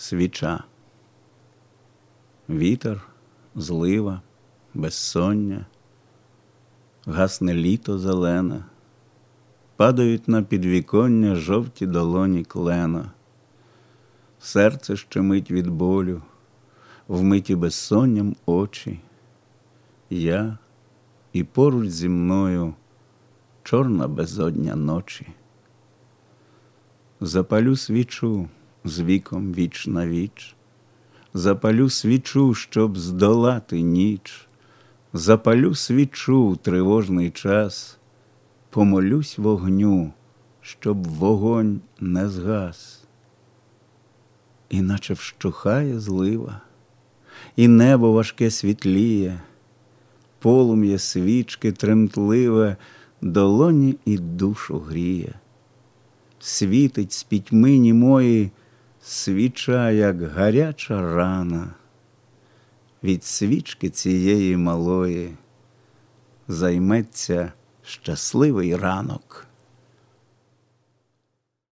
свіча. Вітер, злива, безсоння, гасне літо зелене, падають на підвіконня жовті долоні клена, серце щемить від болю, вмиті безсонням очі. Я і поруч зі мною чорна безодня ночі. Запалю свічу з віком віч на віч, запалю свічу, щоб здолати ніч, запалю свічу в тривожний час, помолюсь вогню, щоб вогонь не згас. Іначе вщухає злива, і небо важке світліє, полум'я свічки тремтливе, долоні і душу гріє. Світить з пітьми німої свіча, як гаряча рана. Від свічки цієї малої займеться щасливий ранок.